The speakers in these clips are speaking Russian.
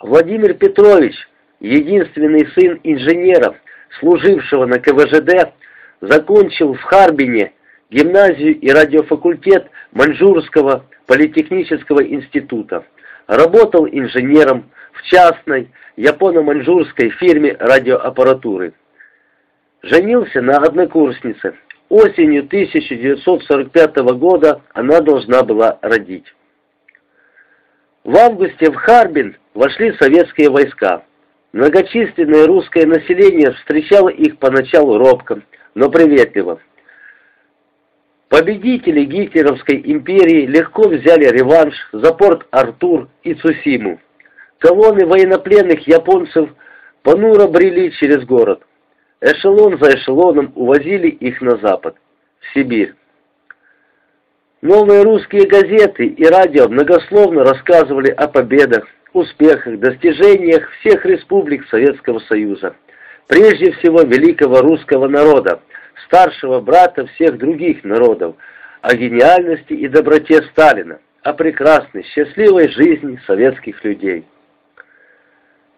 Владимир Петрович, единственный сын инженера, служившего на КВЖД, закончил в Харбине гимназию и радиофакультет Маньчжурского политехнического института. Работал инженером в частной японо-маньчжурской фирме радиоаппаратуры. Женился на однокурснице. Осенью 1945 года она должна была родить. В августе в Харбин вошли советские войска. Многочисленное русское население встречало их поначалу робко, но приветливо. Победители гитлеровской империи легко взяли реванш за порт Артур и Цусиму. Колонны военнопленных японцев понуро брели через город. Эшелон за эшелоном увозили их на запад, в Сибирь. Новые русские газеты и радио многословно рассказывали о победах, успехах, достижениях всех республик Советского Союза, прежде всего великого русского народа, старшего брата всех других народов, о гениальности и доброте Сталина, о прекрасной, счастливой жизни советских людей.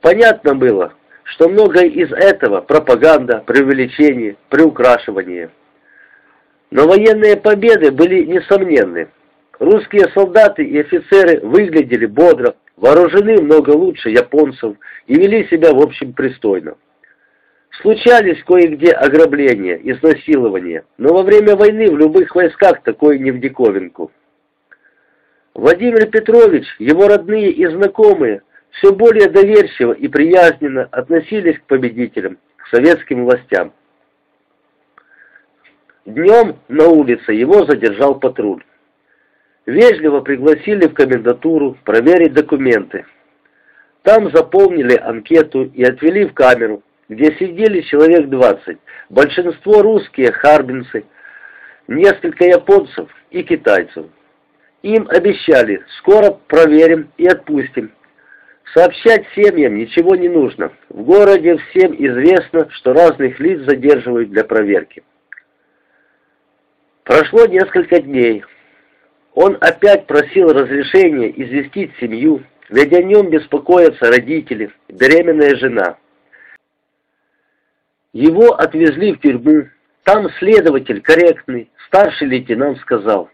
Понятно было, что многое из этого – пропаганда, преувеличение, приукрашивание – но военные победы были несомненны. Русские солдаты и офицеры выглядели бодро, вооружены много лучше японцев и вели себя в общем пристойно. Случались кое-где ограбления, изнасилования, но во время войны в любых войсках такое не в диковинку. Владимир Петрович, его родные и знакомые, все более доверчиво и приязненно относились к победителям, к советским властям. Днем на улице его задержал патруль. Вежливо пригласили в комендатуру проверить документы. Там заполнили анкету и отвели в камеру, где сидели человек 20, большинство русские харбинцы, несколько японцев и китайцев. Им обещали, скоро проверим и отпустим. Сообщать семьям ничего не нужно. В городе всем известно, что разных лиц задерживают для проверки. Прошло несколько дней. Он опять просил разрешения известить семью, ведь о нем беспокоятся родители, беременная жена. Его отвезли в тюрьму. Там следователь корректный, старший лейтенант сказал,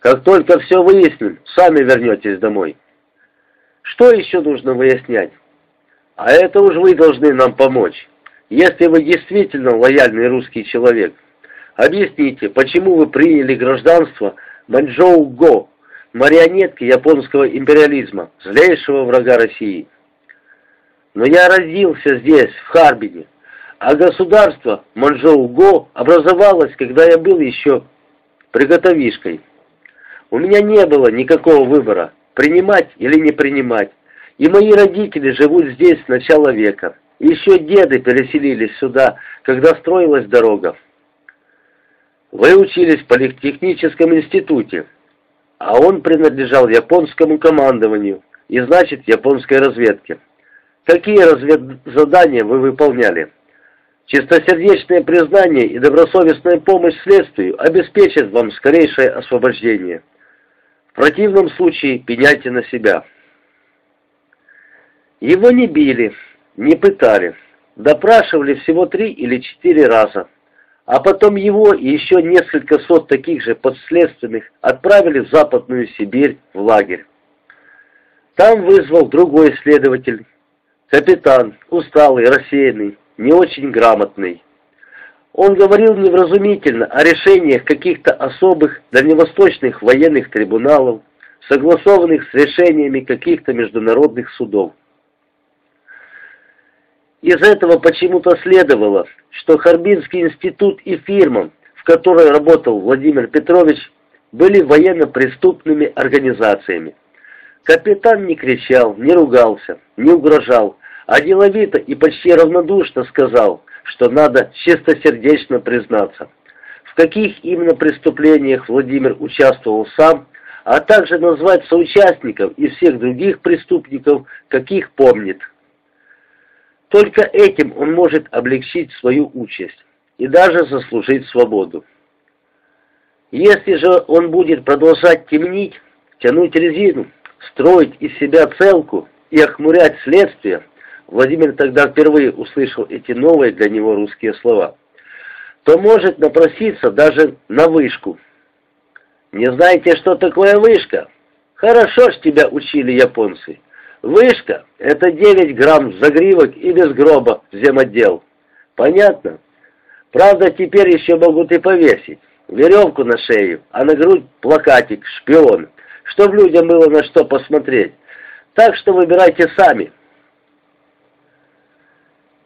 «Как только все выясним, сами вернетесь домой». Что еще нужно выяснять? А это уж вы должны нам помочь, если вы действительно лояльный русский человек. Объясните, почему вы приняли гражданство Маньчжоу-Го, марионетки японского империализма, злейшего врага России? Но я родился здесь, в Харбине, а государство Маньчжоу-Го образовалось, когда я был еще приготовишкой. У меня не было никакого выбора, принимать или не принимать, и мои родители живут здесь с начала века. Еще деды переселились сюда, когда строилась дорога. Вы учились в политехническом институте, а он принадлежал японскому командованию и, значит, японской разведке. Какие разведзадания вы выполняли? Чистосердечное признание и добросовестная помощь следствию обеспечат вам скорейшее освобождение. В противном случае пеняйте на себя. Его не били, не пытали, допрашивали всего три или четыре раза а потом его и еще несколько сот таких же подследственных отправили в Западную Сибирь в лагерь. Там вызвал другой следователь, капитан, усталый, рассеянный, не очень грамотный. Он говорил невразумительно о решениях каких-то особых дальневосточных военных трибуналов, согласованных с решениями каких-то международных судов. Из этого почему-то следовало, что Харбинский институт и фирма, в которой работал Владимир Петрович, были военно-преступными организациями. Капитан не кричал, не ругался, не угрожал, а деловито и почти равнодушно сказал, что надо чистосердечно признаться. В каких именно преступлениях Владимир участвовал сам, а также назвать соучастников и всех других преступников, каких помнит. Только этим он может облегчить свою участь и даже заслужить свободу. Если же он будет продолжать темнить, тянуть резину, строить из себя целку, и охмурять следствие, Владимир тогда впервые услышал эти новые для него русские слова, то может напроситься даже на вышку. Не знаете, что такое вышка? Хорошо ж тебя учили японцы. Вышка — это 9 грамм загривок и без гроба земотдел. Понятно? Правда, теперь еще могут и повесить. Веревку на шею, а на грудь плакатик «Шпион», чтобы людям было на что посмотреть. Так что выбирайте сами.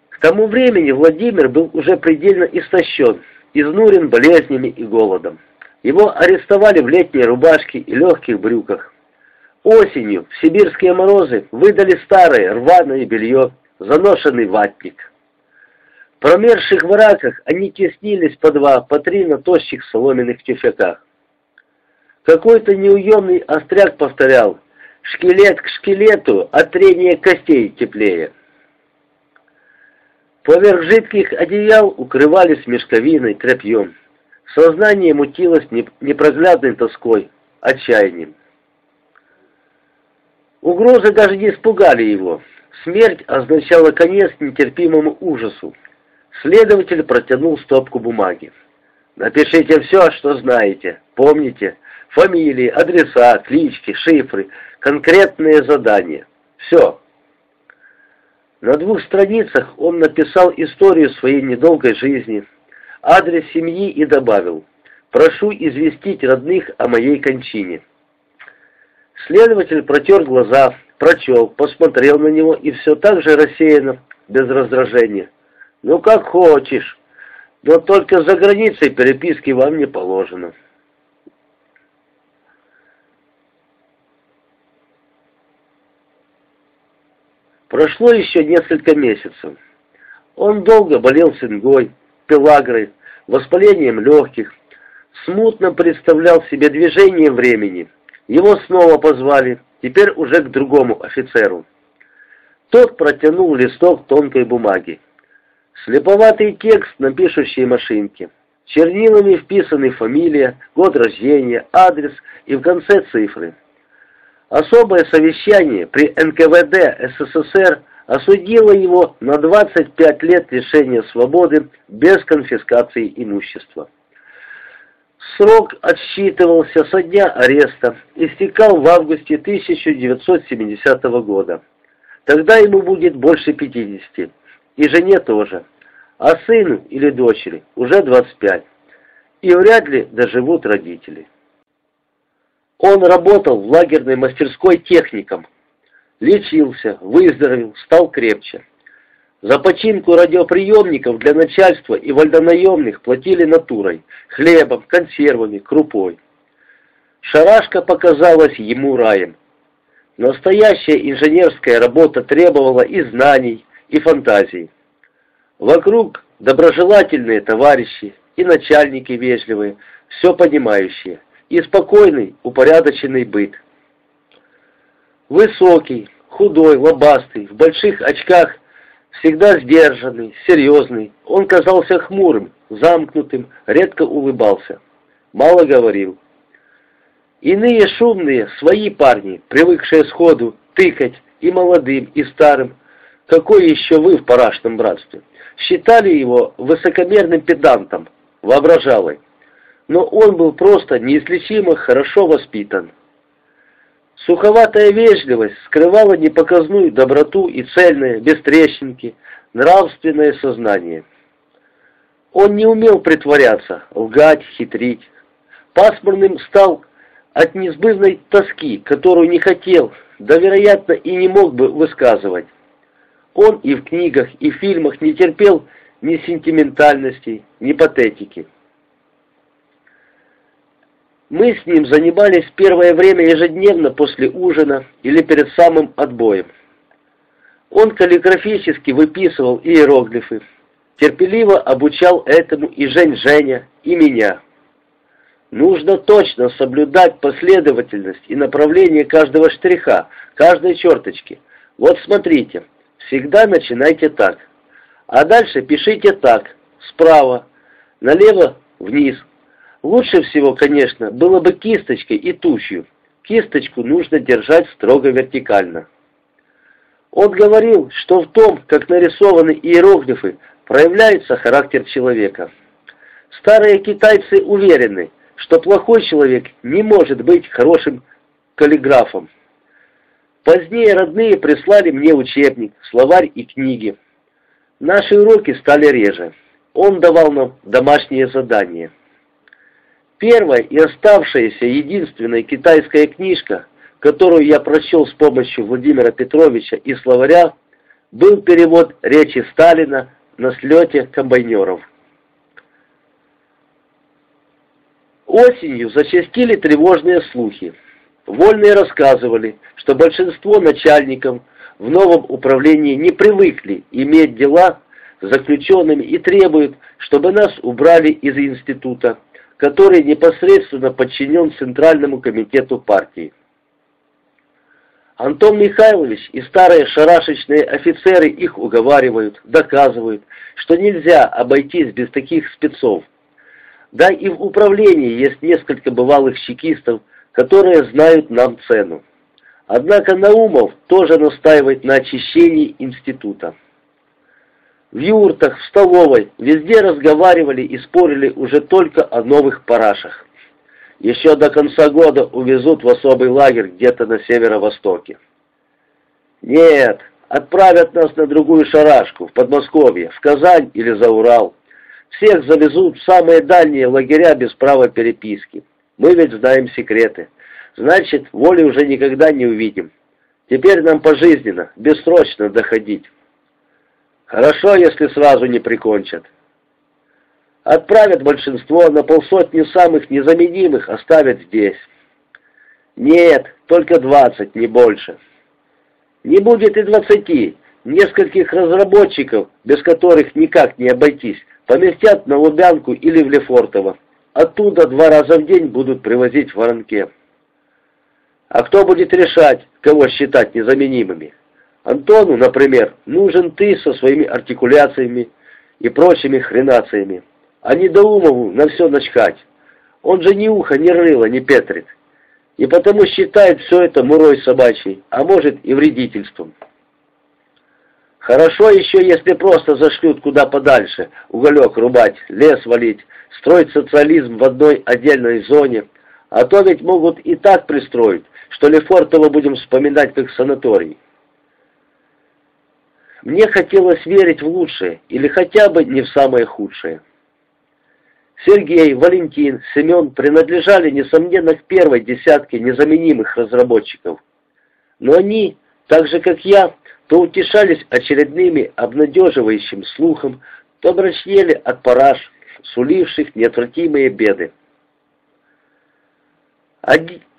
К тому времени Владимир был уже предельно истощен, изнурен болезнями и голодом. Его арестовали в летней рубашке и легких брюках. Осенью в сибирские морозы выдали старое рваное белье, заношенный ватник. В промерзших бараках они теснились по два, по три на тощих соломенных тюфяках. Какой-то неуемный остряк повторял «Шкелет к шкелету, от трения костей теплее». Поверх жидких одеял укрывались мешковиной, тряпьем. Сознание мутилось непроглядной тоской, отчаянием. Угрозы даже не испугали его. Смерть означала конец нетерпимому ужасу. Следователь протянул стопку бумаги. «Напишите все, что знаете. Помните, фамилии, адреса, клички, шифры, конкретные задания. Все». На двух страницах он написал историю своей недолгой жизни, адрес семьи и добавил «Прошу известить родных о моей кончине». Следователь протер глаза, прочел, посмотрел на него и все так же рассеянно, без раздражения. «Ну, как хочешь, но только за границей переписки вам не положено». Прошло еще несколько месяцев. Он долго болел цингой, пелагрой, воспалением легких, смутно представлял себе движение времени – его снова позвали, теперь уже к другому офицеру. Тот протянул листок тонкой бумаги. Слеповатый текст на пишущей машинке. Чернилами вписаны фамилия, год рождения, адрес и в конце цифры. Особое совещание при НКВД СССР осудило его на 25 лет лишения свободы без конфискации имущества. Срок отсчитывался со дня ареста, истекал в августе 1970 года. Тогда ему будет больше 50, и жене тоже, а сыну или дочери уже 25, и вряд ли доживут родители. Он работал в лагерной мастерской техником, лечился, выздоровел, стал крепче. За починку радиоприемников для начальства и вольнонаемных платили натурой, хлебом, консервами, крупой. Шарашка показалась ему раем. Настоящая инженерская работа требовала и знаний, и фантазий. Вокруг доброжелательные товарищи, и начальники вежливые, все понимающие, и спокойный, упорядоченный быт. Высокий, худой, лобастый, в больших очках Всегда сдержанный, серьезный, он казался хмурым, замкнутым, редко улыбался. Мало говорил. Иные шумные, свои парни, привыкшие сходу тыкать и молодым, и старым, какой еще вы в парашном братстве, считали его высокомерным педантом, воображалой. Но он был просто неизлечимо хорошо воспитан. Суховатая вежливость скрывала непоказную доброту и цельное, без трещинки, нравственное сознание. Он не умел притворяться, лгать, хитрить. Пасмурным стал от несбывной тоски, которую не хотел, да, вероятно, и не мог бы высказывать. Он и в книгах, и в фильмах не терпел ни сентиментальности, ни патетики. Мы с ним занимались первое время ежедневно после ужина или перед самым отбоем. Он каллиграфически выписывал иероглифы, терпеливо обучал этому и Жень Женя, и меня. Нужно точно соблюдать последовательность и направление каждого штриха, каждой черточки. Вот смотрите, всегда начинайте так. А дальше пишите так, справа, налево, вниз, Лучше всего, конечно, было бы кисточкой и тушью. Кисточку нужно держать строго вертикально. Он говорил, что в том, как нарисованы иероглифы, проявляется характер человека. Старые китайцы уверены, что плохой человек не может быть хорошим каллиграфом. Позднее родные прислали мне учебник, словарь и книги. Наши уроки стали реже. Он давал нам домашние задания. Первая и оставшаяся единственная китайская книжка, которую я прочел с помощью Владимира Петровича и словаря, был перевод речи Сталина на слете комбайнеров. Осенью зачастили тревожные слухи. Вольные рассказывали, что большинство начальников в новом управлении не привыкли иметь дела с заключенными и требуют, чтобы нас убрали из института, который непосредственно подчинен Центральному комитету партии. Антон Михайлович и старые шарашечные офицеры их уговаривают, доказывают, что нельзя обойтись без таких спецов. Да и в управлении есть несколько бывалых чекистов, которые знают нам цену. Однако Наумов тоже настаивает на очищении института. В юртах, в столовой, везде разговаривали и спорили уже только о новых парашах. Еще до конца года увезут в особый лагерь где-то на северо-востоке. Нет, отправят нас на другую шарашку, в Подмосковье, в Казань или за Урал. Всех завезут в самые дальние лагеря без права переписки. Мы ведь знаем секреты. Значит, воли уже никогда не увидим. Теперь нам пожизненно, бессрочно доходить. Хорошо, если сразу не прикончат. Отправят большинство, на полсотни самых незаменимых оставят здесь. Нет, только двадцать, не больше. Не будет и двадцати. Нескольких разработчиков, без которых никак не обойтись, поместят на Лубянку или в Лефортово. Оттуда два раза в день будут привозить в воронке. А кто будет решать, кого считать незаменимыми? Антону, например, нужен ты со своими артикуляциями и прочими хренациями, а не Доумову на все начхать. Он же ни уха, ни рыла не петрит. И потому считает все это мурой собачьей, а может и вредительством. Хорошо еще, если просто зашлют куда подальше, уголек рубать, лес валить, строить социализм в одной отдельной зоне, а то ведь могут и так пристроить, что Лефортово будем вспоминать как санаторий. Мне хотелось верить в лучшее, или хотя бы не в самое худшее. Сергей, Валентин, Семен принадлежали, несомненно, к первой десятке незаменимых разработчиков. Но они, так же как я, то утешались очередными обнадеживающим слухом, то мрачнели от параж, суливших неотвратимые беды.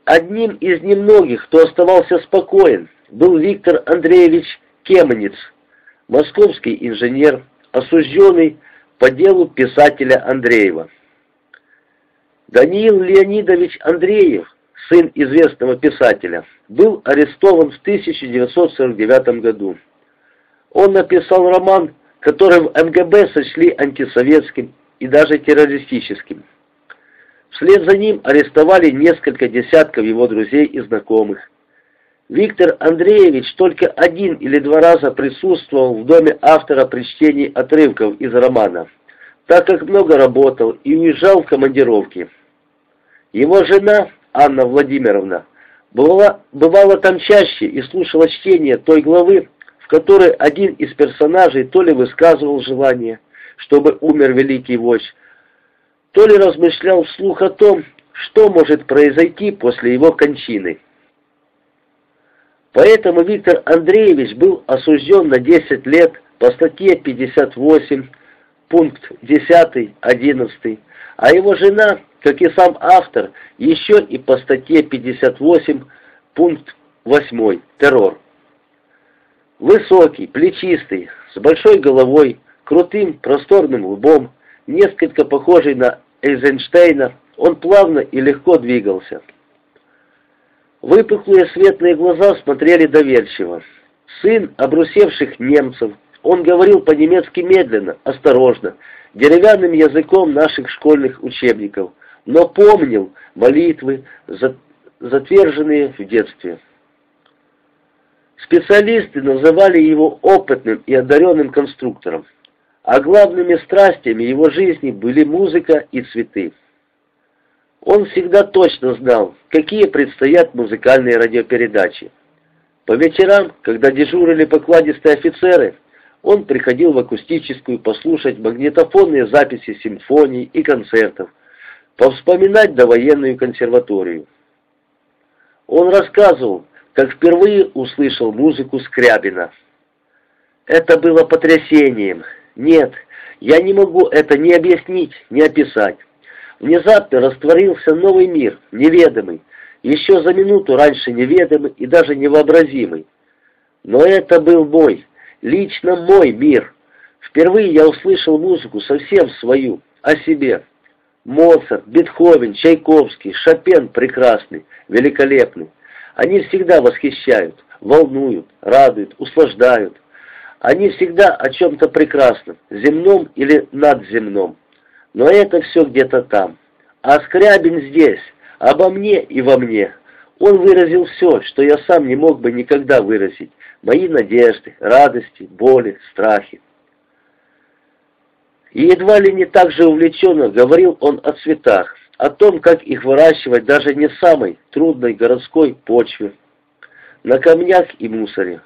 Одним из немногих, кто оставался спокоен, был Виктор Андреевич Кемниц, московский инженер, осужденный по делу писателя Андреева. Даниил Леонидович Андреев, сын известного писателя, был арестован в 1949 году. Он написал роман, который в МГБ сочли антисоветским и даже террористическим. Вслед за ним арестовали несколько десятков его друзей и знакомых. Виктор Андреевич только один или два раза присутствовал в доме автора при чтении отрывков из романа, так как много работал и уезжал в командировки. Его жена, Анна Владимировна, бывала, бывала там чаще и слушала чтение той главы, в которой один из персонажей то ли высказывал желание, чтобы умер великий вождь, то ли размышлял вслух о том, что может произойти после его кончины. Поэтому Виктор Андреевич был осужден на 10 лет по статье 58, пункт 10, 11, а его жена, как и сам автор, еще и по статье 58, пункт 8, террор. Высокий, плечистый, с большой головой, крутым, просторным лбом, несколько похожий на Эйзенштейна, он плавно и легко двигался. Выпуклые светлые глаза смотрели доверчиво. Сын обрусевших немцев, он говорил по-немецки медленно, осторожно, деревянным языком наших школьных учебников, но помнил молитвы, затверженные в детстве. Специалисты называли его опытным и одаренным конструктором, а главными страстями его жизни были музыка и цветы. Он всегда точно знал, какие предстоят музыкальные радиопередачи. По вечерам, когда дежурили покладистые офицеры, он приходил в акустическую послушать магнитофонные записи симфоний и концертов, повспоминать довоенную консерваторию. Он рассказывал, как впервые услышал музыку Скрябина. Это было потрясением. Нет, я не могу это ни объяснить, ни описать. Внезапно растворился новый мир, неведомый, еще за минуту раньше неведомый и даже невообразимый. Но это был мой, лично мой мир. Впервые я услышал музыку совсем свою, о себе. Моцарт, Бетховен, Чайковский, Шопен прекрасный, великолепный. Они всегда восхищают, волнуют, радуют, услаждают. Они всегда о чем-то прекрасном, земном или надземном. Но это все где-то там. А Скрябин здесь, обо мне и во мне. Он выразил все, что я сам не мог бы никогда выразить. Мои надежды, радости, боли, страхи. И едва ли не так же увлеченно говорил он о цветах, о том, как их выращивать даже не самой трудной городской почве, на камнях и мусоре.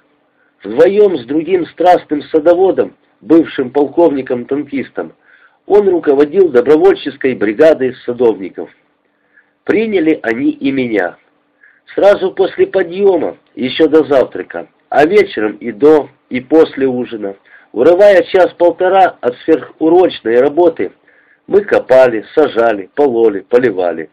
Вдвоем с другим страстным садоводом, бывшим полковником-танкистом, он руководил добровольческой бригадой садовников. Приняли они и меня. Сразу после подъема, еще до завтрака, а вечером и до, и после ужина, урывая час-полтора от сверхурочной работы, мы копали, сажали, пололи, поливали.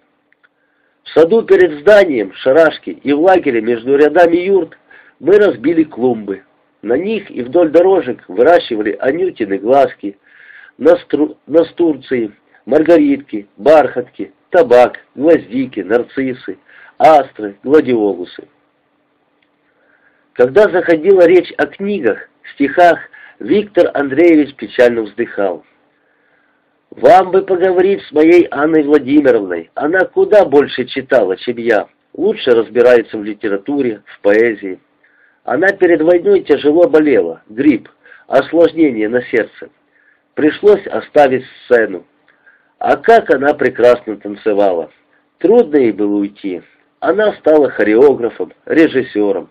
В саду перед зданием, шарашки и в лагере между рядами юрт мы разбили клумбы. На них и вдоль дорожек выращивали анютины глазки, настру... настурции, маргаритки, бархатки, табак, гвоздики, нарциссы, астры, гладиолусы. Когда заходила речь о книгах, стихах, Виктор Андреевич печально вздыхал. Вам бы поговорить с моей Анной Владимировной. Она куда больше читала, чем я. Лучше разбирается в литературе, в поэзии. Она перед войной тяжело болела, грипп, осложнение на сердце. Пришлось оставить сцену. А как она прекрасно танцевала. Трудно ей было уйти. Она стала хореографом, режиссером.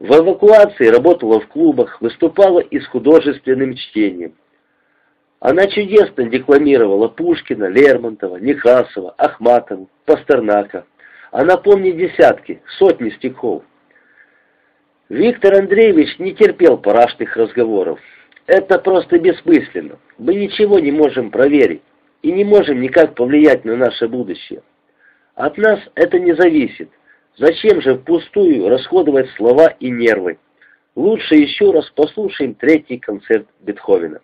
В эвакуации работала в клубах, выступала и с художественным чтением. Она чудесно декламировала Пушкина, Лермонтова, Некрасова, Ахматова, Пастернака. Она помнит десятки, сотни стихов. Виктор Андреевич не терпел парашных разговоров. Это просто бессмысленно. Мы ничего не можем проверить и не можем никак повлиять на наше будущее. От нас это не зависит. Зачем же впустую расходовать слова и нервы? Лучше еще раз послушаем третий концерт Бетховена.